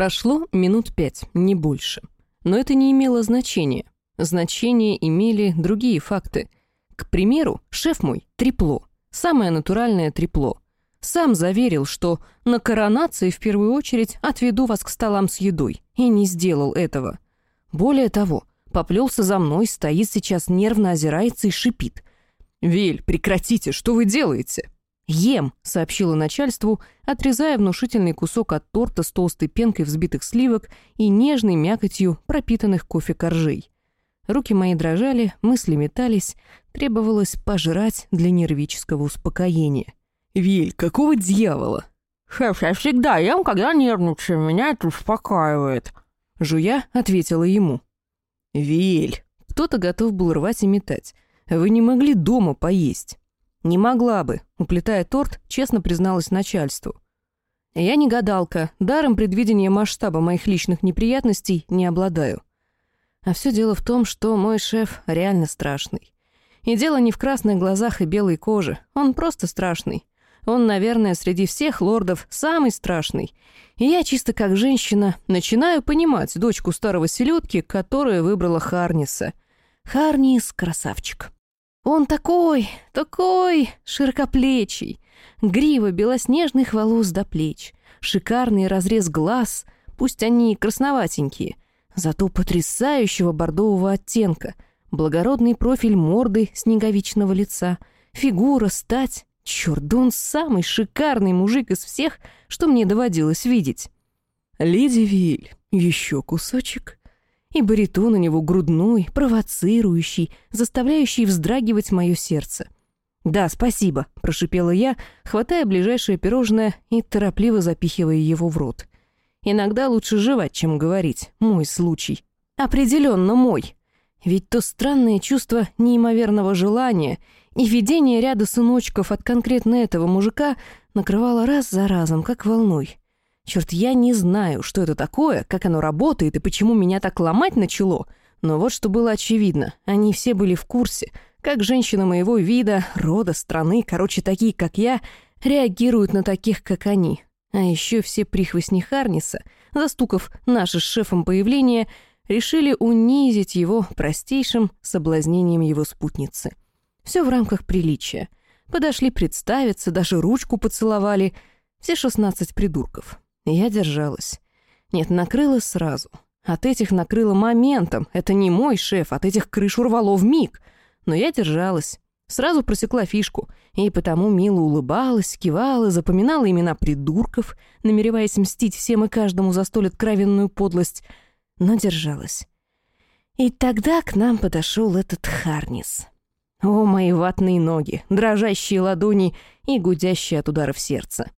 Прошло минут пять, не больше. Но это не имело значения. Значение имели другие факты. К примеру, шеф мой — трепло. Самое натуральное трепло. Сам заверил, что на коронации в первую очередь отведу вас к столам с едой. И не сделал этого. Более того, поплелся за мной, стоит сейчас, нервно озирается и шипит. «Вель, прекратите, что вы делаете?» «Ем», — сообщила начальству, отрезая внушительный кусок от торта с толстой пенкой взбитых сливок и нежной мякотью пропитанных кофе коржей. Руки мои дрожали, мысли метались, требовалось пожрать для нервического успокоения. «Виль, какого дьявола?» «Шеф, я всегда ем, когда нервничаю, меня это успокаивает», — жуя ответила ему. «Виль, кто-то готов был рвать и метать. Вы не могли дома поесть?» «Не могла бы», — уплетая торт, честно призналась начальству. «Я не гадалка, даром предвидения масштаба моих личных неприятностей не обладаю. А все дело в том, что мой шеф реально страшный. И дело не в красных глазах и белой коже, он просто страшный. Он, наверное, среди всех лордов самый страшный. И я чисто как женщина начинаю понимать дочку старого селедки, которая выбрала Харниса. Харнис — красавчик. Он такой, такой широкоплечий. Грива белоснежных волос до плеч. Шикарный разрез глаз, пусть они красноватенькие, зато потрясающего бордового оттенка. Благородный профиль морды снеговичного лица. Фигура, стать. Чёрт, да он самый шикарный мужик из всех, что мне доводилось видеть. «Леди Виль, еще кусочек?» И баритон у него грудной, провоцирующий, заставляющий вздрагивать мое сердце. «Да, спасибо», — прошипела я, хватая ближайшее пирожное и торопливо запихивая его в рот. «Иногда лучше жевать, чем говорить. Мой случай. Определенно мой. Ведь то странное чувство неимоверного желания и видение ряда сыночков от конкретно этого мужика накрывало раз за разом, как волной. Черт, я не знаю, что это такое, как оно работает и почему меня так ломать начало, но вот что было очевидно. Они все были в курсе, как женщины моего вида, рода, страны, короче, такие, как я, реагируют на таких, как они. А еще все прихвостни Харниса, застукав наше с шефом появление, решили унизить его простейшим соблазнением его спутницы. Все в рамках приличия. Подошли представиться, даже ручку поцеловали. Все шестнадцать придурков. Я держалась. Нет, накрыла сразу. От этих накрыла моментом. Это не мой шеф, от этих крыш урвало в миг. Но я держалась. Сразу просекла фишку. И потому мило улыбалась, кивала, запоминала имена придурков, намереваясь мстить всем и каждому за столь откровенную подлость. Но держалась. И тогда к нам подошел этот Харнис. О, мои ватные ноги, дрожащие ладони и гудящие от ударов сердца.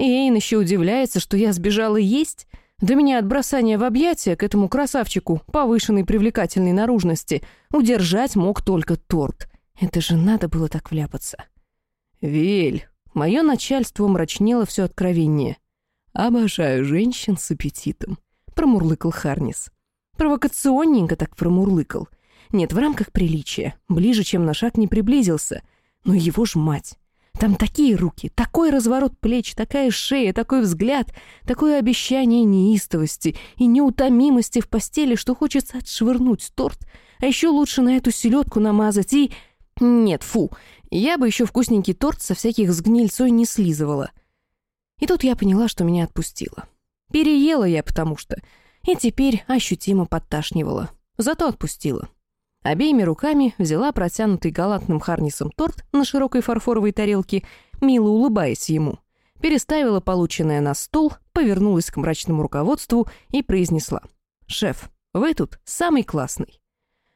И Эйн еще удивляется, что я сбежала есть. Да меня от бросания в объятия к этому красавчику повышенной привлекательной наружности удержать мог только торт. Это же надо было так вляпаться. «Вель, мое начальство мрачнело все откровеннее. Обожаю женщин с аппетитом», — промурлыкал Харнис. Провокационненько так промурлыкал. Нет, в рамках приличия, ближе, чем на шаг не приблизился. Но его ж мать. Там такие руки, такой разворот плеч, такая шея, такой взгляд, такое обещание неистовости и неутомимости в постели, что хочется отшвырнуть торт, а еще лучше на эту селедку намазать и... Нет, фу, я бы еще вкусненький торт со всяких сгнильцой не слизывала. И тут я поняла, что меня отпустило. Переела я потому что, и теперь ощутимо подташнивала. Зато отпустила. Обеими руками взяла протянутый галантным Харнисом торт на широкой фарфоровой тарелке, мило улыбаясь ему. Переставила полученное на стол, повернулась к мрачному руководству и произнесла. «Шеф, вы тут самый классный».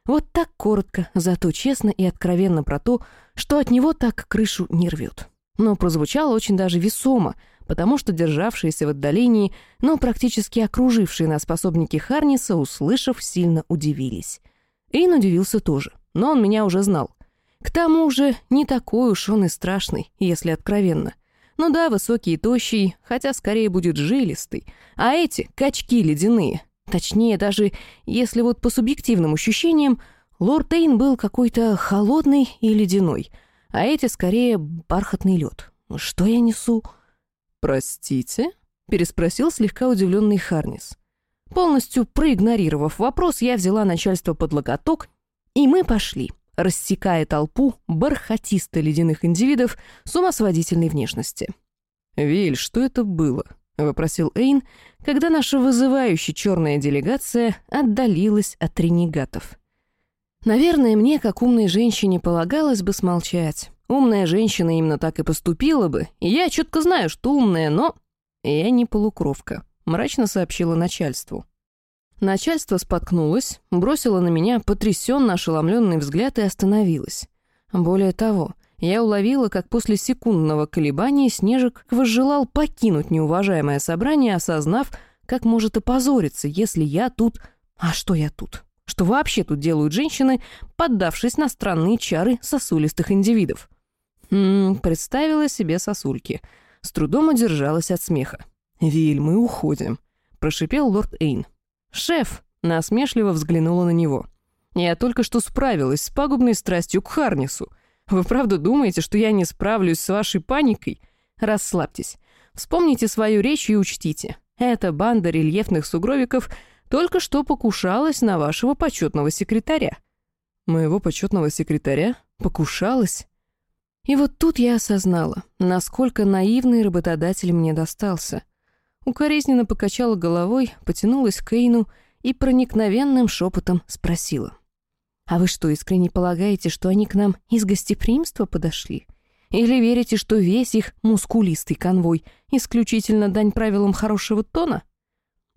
Вот так коротко, зато честно и откровенно про то, что от него так крышу не рвет. Но прозвучало очень даже весомо, потому что державшиеся в отдалении, но практически окружившие нас способники Харниса, услышав, сильно удивились. Эйн удивился тоже, но он меня уже знал. К тому же, не такой уж он и страшный, если откровенно. Ну да, высокий и тощий, хотя скорее будет жилистый. А эти — качки ледяные. Точнее, даже если вот по субъективным ощущениям, лорд Эйн был какой-то холодный и ледяной, а эти скорее бархатный лед. Что я несу? «Простите?» — переспросил слегка удивленный Харнис. Полностью проигнорировав вопрос, я взяла начальство под локоток, и мы пошли, рассекая толпу бархатисто-ледяных индивидов с умосводительной внешности. «Виль, что это было?» — вопросил Эйн, когда наша вызывающая черная делегация отдалилась от ренегатов. Наверное, мне, как умной женщине, полагалось бы смолчать. Умная женщина именно так и поступила бы, и я четко знаю, что умная, но... Я не полукровка, мрачно сообщила начальству. Начальство споткнулось, бросило на меня потрясенно ошеломленный взгляд и остановилось. Более того, я уловила, как после секундного колебания Снежик возжелал покинуть неуважаемое собрание, осознав, как может опозориться, если я тут... А что я тут? Что вообще тут делают женщины, поддавшись на странные чары сосулистых индивидов? Хм, представила себе сосульки. С трудом удержалась от смеха. «Виль, мы уходим», — прошипел лорд Эйн. «Шеф!» — насмешливо взглянула на него. «Я только что справилась с пагубной страстью к Харнису. Вы правда думаете, что я не справлюсь с вашей паникой? Расслабьтесь. Вспомните свою речь и учтите. Эта банда рельефных сугровиков только что покушалась на вашего почетного секретаря». «Моего почетного секретаря? Покушалась?» И вот тут я осознала, насколько наивный работодатель мне достался. Укоризненно покачала головой, потянулась к Кейну и проникновенным шепотом спросила. «А вы что, искренне полагаете, что они к нам из гостеприимства подошли? Или верите, что весь их мускулистый конвой исключительно дань правилам хорошего тона?»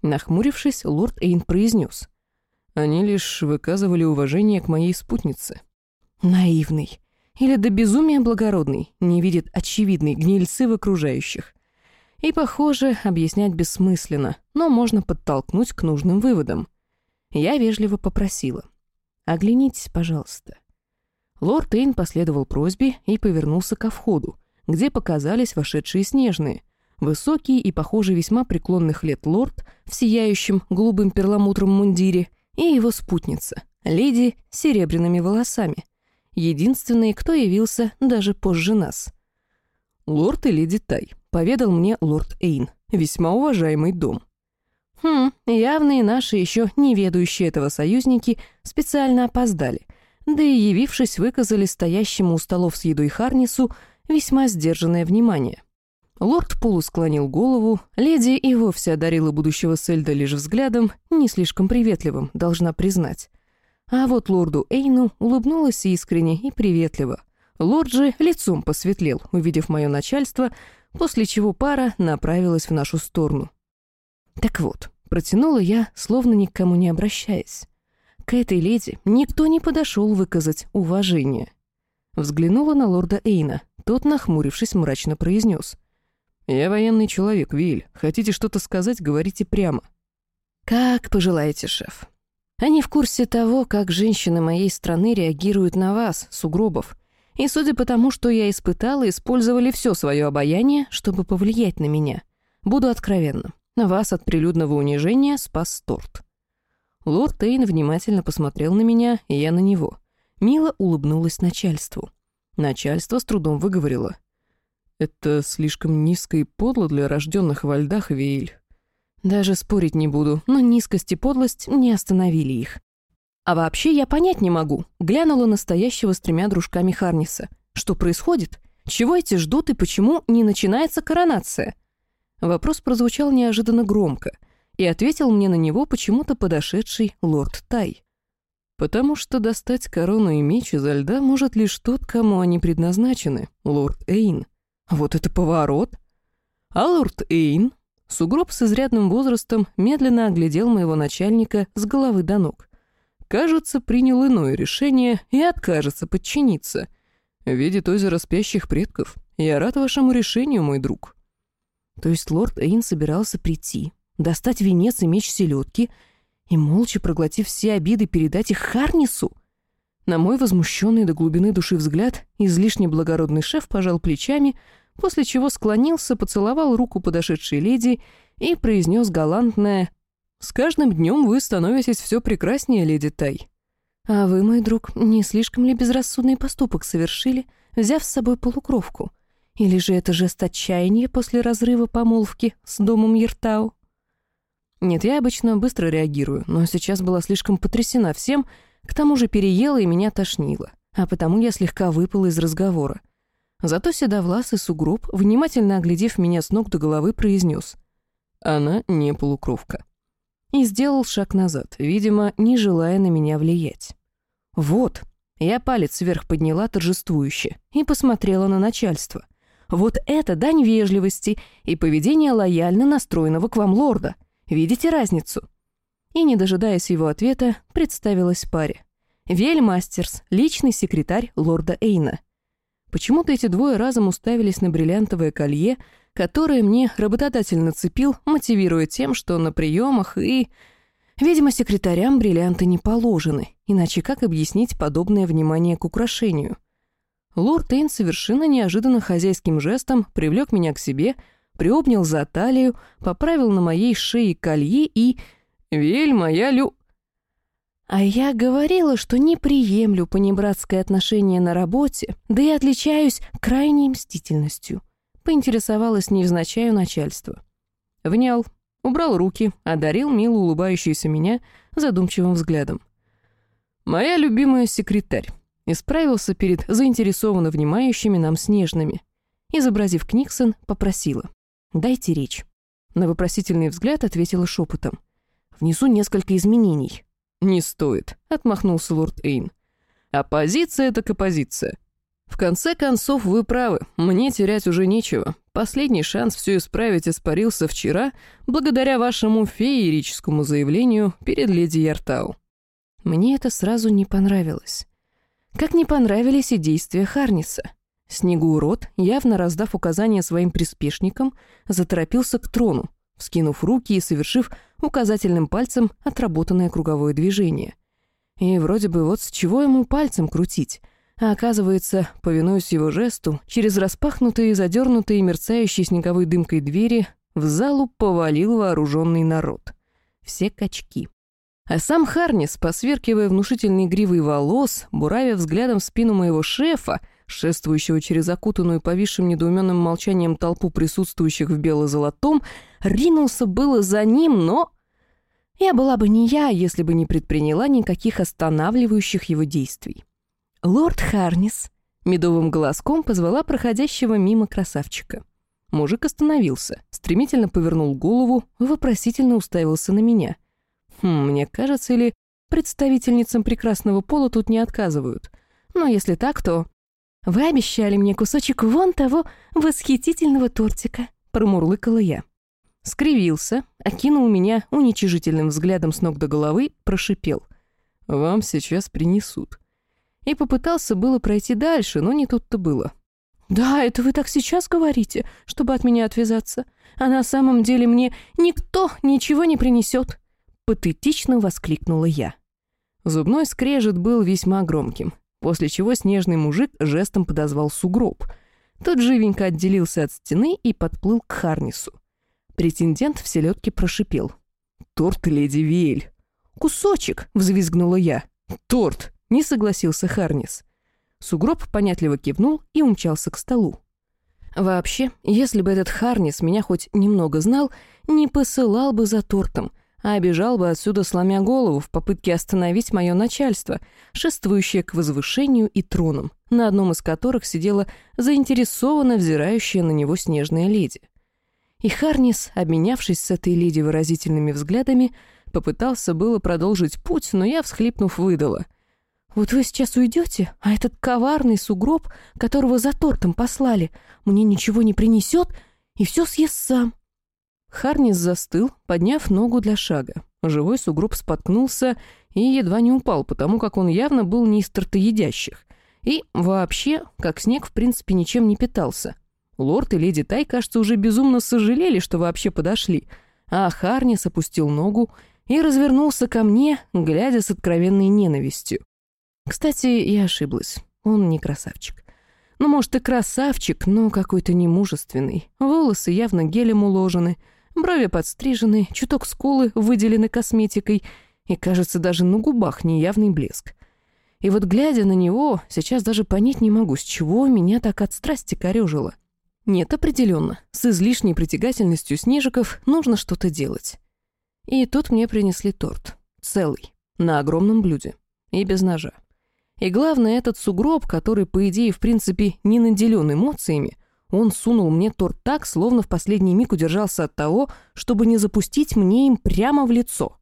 Нахмурившись, лорд Эйн произнес. «Они лишь выказывали уважение к моей спутнице». «Наивный или до безумия благородный, не видит очевидной гнильцы в окружающих. И, похоже, объяснять бессмысленно, но можно подтолкнуть к нужным выводам. Я вежливо попросила. «Оглянитесь, пожалуйста». Лорд Эйн последовал просьбе и повернулся ко входу, где показались вошедшие снежные. Высокий и, похоже, весьма преклонных лет лорд в сияющем голубым перламутром мундире и его спутница, леди с серебряными волосами, единственные, кто явился даже позже нас. «Лорд и леди Тай», — поведал мне лорд Эйн, весьма уважаемый дом. Хм, явные наши еще не ведущие этого союзники специально опоздали, да и явившись, выказали стоящему у столов с едой Харнису весьма сдержанное внимание. Лорд Полу склонил голову, леди и вовсе одарила будущего Сельда лишь взглядом, не слишком приветливым, должна признать. А вот лорду Эйну улыбнулась искренне и приветливо. Лорд же лицом посветлел, увидев мое начальство, после чего пара направилась в нашу сторону. Так вот, протянула я, словно ни к кому не обращаясь. К этой леди никто не подошел выказать уважение. Взглянула на лорда Эйна, тот, нахмурившись, мрачно произнес. «Я военный человек, Виль. Хотите что-то сказать, говорите прямо». «Как пожелаете, шеф», они в курсе того, как женщины моей страны реагируют на вас, сугробов. И судя по тому, что я испытала, использовали все свое обаяние, чтобы повлиять на меня. Буду откровенна. Вас от прилюдного унижения спас торт. Лорд Тейн внимательно посмотрел на меня, и я на него. Мило улыбнулась начальству. Начальство с трудом выговорило. «Это слишком низко и подло для рожденных во льдах, Вейль. Даже спорить не буду, но низкость и подлость не остановили их. А вообще я понять не могу. Глянула настоящего с тремя дружками Харниса. Что происходит? Чего эти ждут и почему не начинается коронация? Вопрос прозвучал неожиданно громко, и ответил мне на него почему-то подошедший лорд Тай. «Потому что достать корону и меч изо льда может лишь тот, кому они предназначены, лорд Эйн. Вот это поворот!» А лорд Эйн Сугроб с изрядным возрастом медленно оглядел моего начальника с головы до ног. Кажется, принял иное решение и откажется подчиниться. Видит озеро спящих предков. Я рад вашему решению, мой друг. То есть лорд Эйн собирался прийти, достать венец и меч селедки и, молча проглотив все обиды, передать их Харнису? На мой возмущенный до глубины души взгляд излишне благородный шеф пожал плечами, после чего склонился, поцеловал руку подошедшей леди и произнес галантное «С каждым днем вы становитесь все прекраснее, леди Тай». «А вы, мой друг, не слишком ли безрассудный поступок совершили, взяв с собой полукровку? Или же это жест отчаяния после разрыва помолвки с домом Ертау? Нет, я обычно быстро реагирую, но сейчас была слишком потрясена всем, к тому же переела и меня тошнило, а потому я слегка выпала из разговора. Зато седовласый сугроб, внимательно оглядев меня с ног до головы, произнес: «Она не полукровка». И сделал шаг назад, видимо, не желая на меня влиять. «Вот», я палец вверх подняла торжествующе и посмотрела на начальство. «Вот это дань вежливости и поведение лояльно настроенного к вам лорда. Видите разницу?» И, не дожидаясь его ответа, представилась паре. Вель Мастерс, личный секретарь лорда Эйна. Почему-то эти двое разом уставились на бриллиантовое колье, которое мне работодатель нацепил, мотивируя тем, что на приемах и... Видимо, секретарям бриллианты не положены, иначе как объяснить подобное внимание к украшению? Лорд Эйн совершенно неожиданно хозяйским жестом привлек меня к себе, приобнял за талию, поправил на моей шее колье и... «Вель, моя лю...» А я говорила, что не приемлю понебратское отношение на работе, да и отличаюсь крайней мстительностью. Поинтересовалась невзначай у начальства. Внял, убрал руки, одарил мило улыбающуюся меня задумчивым взглядом. «Моя любимая секретарь», исправился перед заинтересованно внимающими нам снежными. Изобразив Книксон, попросила. «Дайте речь». На вопросительный взгляд ответила шепотом. «Внесу несколько изменений. «Не стоит», — отмахнулся лорд Эйн. «Оппозиция — так оппозиция. В конце концов, вы правы, мне терять уже нечего. Последний шанс все исправить испарился вчера, благодаря вашему феерическому заявлению перед леди Яртау». Мне это сразу не понравилось. Как не понравились и действия Харниса. Снегоурод, явно раздав указания своим приспешникам, заторопился к трону, вскинув руки и совершив указательным пальцем отработанное круговое движение. И вроде бы вот с чего ему пальцем крутить, а оказывается, повинуясь его жесту, через распахнутые, задернутые, мерцающие снеговой дымкой двери в залу повалил вооруженный народ. Все качки. А сам Харнис, посверкивая внушительной гривой волос, буравя взглядом в спину моего шефа, шествующего через окутанную повисшим недоуменным молчанием толпу присутствующих в бело-золотом, ринулся было за ним, но... Я была бы не я, если бы не предприняла никаких останавливающих его действий. «Лорд Харнис», — медовым голоском позвала проходящего мимо красавчика. Мужик остановился, стремительно повернул голову, вопросительно уставился на меня. Хм, мне кажется, или представительницам прекрасного пола тут не отказывают. Но если так, то... «Вы обещали мне кусочек вон того восхитительного тортика», — промурлыкала я. Скривился, окинул меня уничижительным взглядом с ног до головы, прошипел. «Вам сейчас принесут». И попытался было пройти дальше, но не тут-то было. «Да, это вы так сейчас говорите, чтобы от меня отвязаться. А на самом деле мне никто ничего не принесет!» Патетично воскликнула я. Зубной скрежет был весьма громким после чего снежный мужик жестом подозвал сугроб. Тот живенько отделился от стены и подплыл к Харнису. Претендент в селедке прошипел. «Торт, леди Виэль!» «Кусочек!» — взвизгнула я. «Торт!» — не согласился Харнис. Сугроб понятливо кивнул и умчался к столу. Вообще, если бы этот Харнис меня хоть немного знал, не посылал бы за тортом, а бежал бы отсюда, сломя голову, в попытке остановить мое начальство, шествующее к возвышению и тронам, на одном из которых сидела заинтересованно взирающая на него снежная леди. И Харнис, обменявшись с этой леди выразительными взглядами, попытался было продолжить путь, но я, всхлипнув, выдала. «Вот вы сейчас уйдете, а этот коварный сугроб, которого за тортом послали, мне ничего не принесет и все съест сам. Харнис застыл, подняв ногу для шага. Живой сугроб споткнулся и едва не упал, потому как он явно был не из тортоедящих. И вообще, как снег, в принципе, ничем не питался. Лорд и леди Тай, кажется, уже безумно сожалели, что вообще подошли. А Харнис опустил ногу и развернулся ко мне, глядя с откровенной ненавистью. Кстати, я ошиблась. Он не красавчик. Ну, может, и красавчик, но какой-то немужественный. Волосы явно гелем уложены — Брови подстрижены, чуток скулы выделены косметикой, и, кажется, даже на губах неявный блеск. И вот, глядя на него, сейчас даже понять не могу, с чего меня так от страсти корёжило. Нет, определенно, с излишней притягательностью снежиков нужно что-то делать. И тут мне принесли торт. Целый, на огромном блюде. И без ножа. И главное, этот сугроб, который, по идее, в принципе, не наделен эмоциями, он сунул мне торт так, словно в последний миг удержался от того, чтобы не запустить мне им прямо в лицо.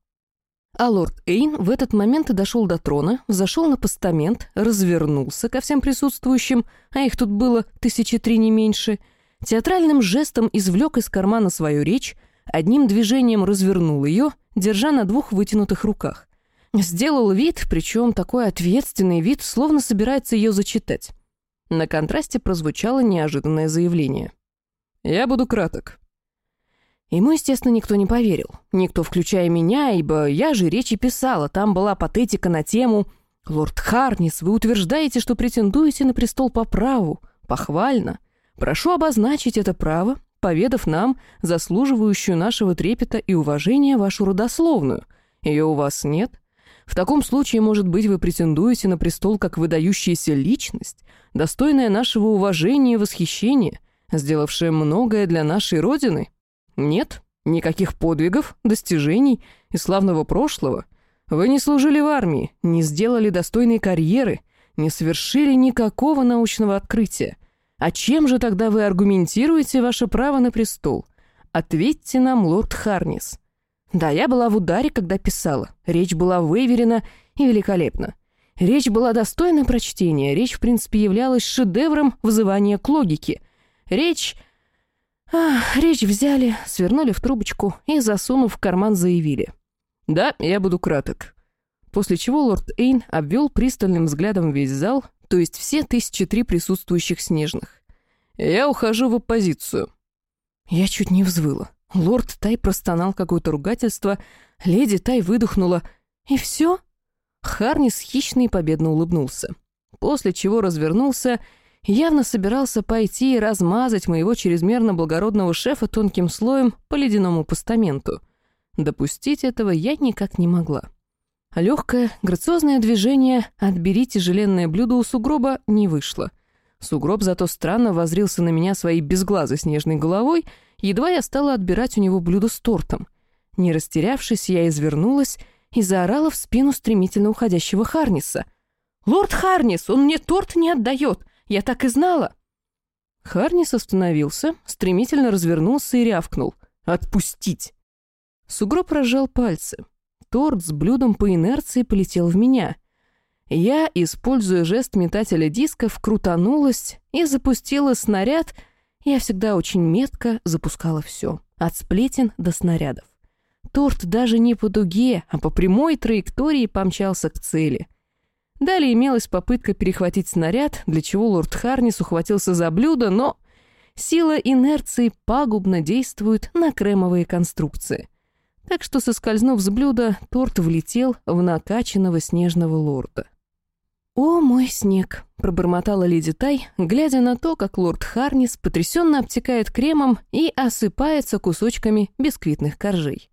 А лорд Эйн в этот момент и дошел до трона, зашел на постамент, развернулся ко всем присутствующим, а их тут было тысячи три не меньше, театральным жестом извлек из кармана свою речь, одним движением развернул ее, держа на двух вытянутых руках. Сделал вид, причем такой ответственный вид, словно собирается ее зачитать. На контрасте прозвучало неожиданное заявление. «Я буду краток». Ему, естественно, никто не поверил. Никто, включая меня, ибо я же речи писала, там была патетика на тему «Лорд Харнис, вы утверждаете, что претендуете на престол по праву. Похвально. Прошу обозначить это право, поведав нам заслуживающую нашего трепета и уважения вашу родословную. Ее у вас нет?» В таком случае, может быть, вы претендуете на престол как выдающаяся личность, достойная нашего уважения и восхищения, сделавшая многое для нашей Родины? Нет, никаких подвигов, достижений и славного прошлого. Вы не служили в армии, не сделали достойной карьеры, не совершили никакого научного открытия. А чем же тогда вы аргументируете ваше право на престол? Ответьте нам, лорд Харнис. Да, я была в ударе, когда писала. Речь была выверена и великолепна. Речь была достойна прочтения. Речь, в принципе, являлась шедевром вызывания к логике. Речь... Ах, речь взяли, свернули в трубочку и, засунув в карман, заявили. «Да, я буду краток». После чего лорд Эйн обвел пристальным взглядом весь зал, то есть все тысячи три присутствующих снежных. «Я ухожу в оппозицию». Я чуть не взвыла. Лорд Тай простонал какое-то ругательство, леди Тай выдохнула. И все? Харнис хищно и победно улыбнулся. После чего развернулся, явно собирался пойти и размазать моего чрезмерно благородного шефа тонким слоем по ледяному постаменту. Допустить этого я никак не могла. Легкое, грациозное движение «отбери тяжеленное блюдо у сугроба» не вышло. Сугроб зато странно возрился на меня своей безглазой снежной головой — едва я стала отбирать у него блюдо с тортом. Не растерявшись, я извернулась и заорала в спину стремительно уходящего Харниса. «Лорд Харнис, он мне торт не отдает! Я так и знала!» Харнис остановился, стремительно развернулся и рявкнул. «Отпустить!» Сугроб разжал пальцы. Торт с блюдом по инерции полетел в меня. Я, используя жест метателя дисков, крутанулась и запустила снаряд — я всегда очень метко запускала все, от сплетен до снарядов. Торт даже не по дуге, а по прямой траектории помчался к цели. Далее имелась попытка перехватить снаряд, для чего лорд Харнис ухватился за блюдо, но сила инерции пагубно действует на кремовые конструкции. Так что, соскользнув с блюда, торт влетел в накачанного снежного лорда. «О, мой снег!» — пробормотала леди Тай, глядя на то, как лорд Харнис потрясенно обтекает кремом и осыпается кусочками бисквитных коржей.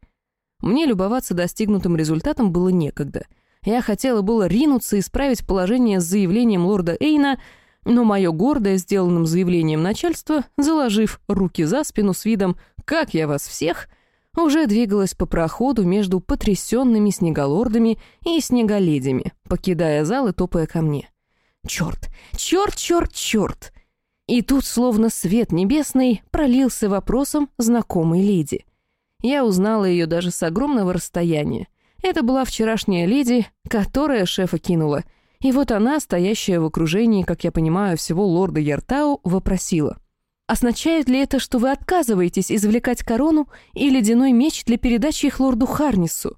Мне любоваться достигнутым результатом было некогда. Я хотела было ринуться исправить положение с заявлением лорда Эйна, но мое гордое сделанным заявлением начальства, заложив руки за спину с видом «Как я вас всех!», уже двигалась по проходу между потрясенными снеголордами и снеголедями, покидая зал и топая ко мне. Черт, черт, черт, черт! И тут, словно свет небесный, пролился вопросом знакомой леди. Я узнала ее даже с огромного расстояния. Это была вчерашняя леди, которая шефа кинула. И вот она, стоящая в окружении, как я понимаю, всего лорда Яртау, вопросила. Означает ли это, что вы отказываетесь извлекать корону и ледяной меч для передачи их лорду Харнису?»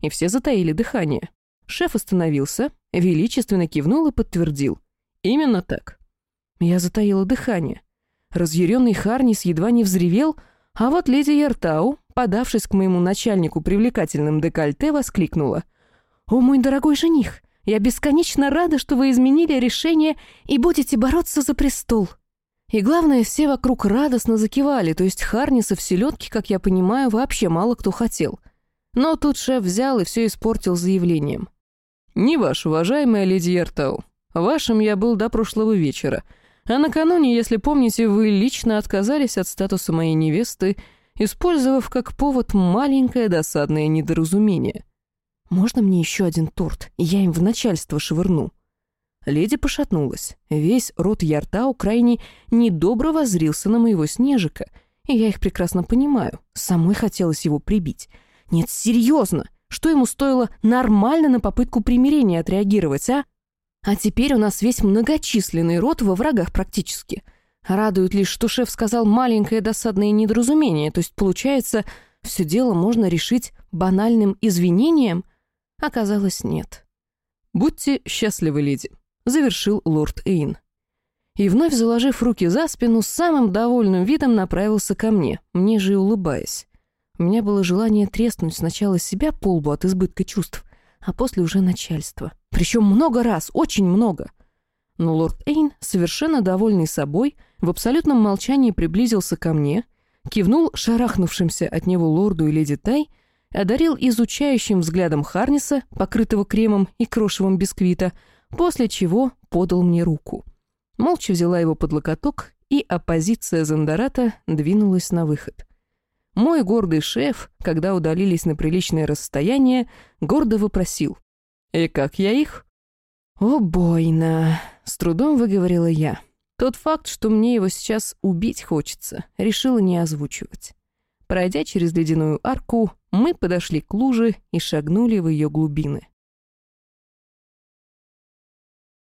И все затаили дыхание. Шеф остановился, величественно кивнул и подтвердил. «Именно так». Я затаила дыхание. Разъяренный Харнис едва не взревел, а вот леди Яртау, подавшись к моему начальнику привлекательным декольте, воскликнула. «О, мой дорогой жених, я бесконечно рада, что вы изменили решение и будете бороться за престол». И главное, все вокруг радостно закивали, то есть Харниса в селедке, как я понимаю, вообще мало кто хотел. Но тут шеф взял и все испортил заявлением. «Не ваш, уважаемая леди Яртау. Вашим я был до прошлого вечера. А накануне, если помните, вы лично отказались от статуса моей невесты, использовав как повод маленькое досадное недоразумение. Можно мне еще один торт, я им в начальство швырну?» Леди пошатнулась. Весь рот Яртау крайне недобро возрился на моего снежика, и я их прекрасно понимаю. Самой хотелось его прибить. Нет, серьезно, что ему стоило нормально на попытку примирения отреагировать, а? А теперь у нас весь многочисленный род во врагах практически. Радует лишь, что шеф сказал маленькое досадное недоразумение, то есть, получается, все дело можно решить банальным извинением? Оказалось, нет. Будьте счастливы, леди завершил лорд Эйн. И вновь заложив руки за спину, с самым довольным видом направился ко мне, мне же и улыбаясь. У меня было желание треснуть сначала себя по лбу от избытка чувств, а после уже начальство. Причем много раз, очень много. Но лорд Эйн, совершенно довольный собой, в абсолютном молчании приблизился ко мне, кивнул шарахнувшимся от него лорду и леди Тай, одарил изучающим взглядом Харниса, покрытого кремом и крошевом бисквита, после чего подал мне руку. Молча взяла его под локоток, и оппозиция Зандарата двинулась на выход. Мой гордый шеф, когда удалились на приличное расстояние, гордо вопросил. «И как я их?» «О, бойно!» — с трудом выговорила я. Тот факт, что мне его сейчас убить хочется, решила не озвучивать. Пройдя через ледяную арку, мы подошли к луже и шагнули в ее глубины.